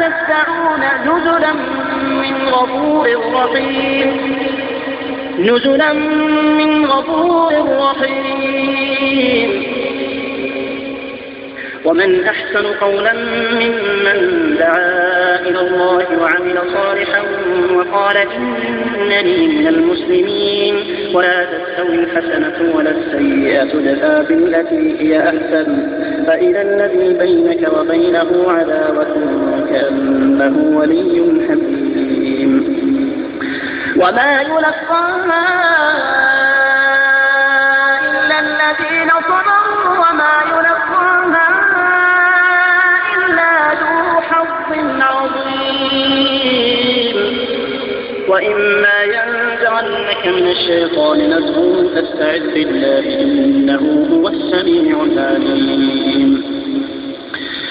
ما تدعون نزلا من غفور رحيم. نزلا من غفور رحيم. ومن أحسن قولا ممن دعا إلى الله وعمل صالحا وقال إنني من المسلمين. ولا تستوي الحسنة ولا السيئة ادفع بالتي هي أحسن. فإذا الذي بينك وبينه عداوة كأنه ولي حميم. وما يلقاها إلا الذين صبروا وما يلقاها إلا ذو حظ عظيم. وإما ينزغنك من الشيطان نزغ فاستعذ بالله إنه هو السميع العليم.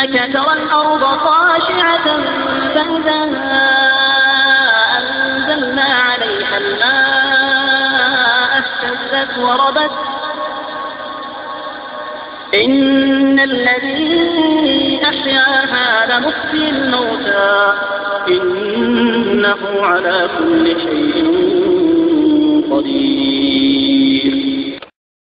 أنك ترى الأرض خاشعة فإذا أنزلنا عليها الماء اهتزت وربت. إن الذي أحياها لمحيي الموتى. إنه على كل شيء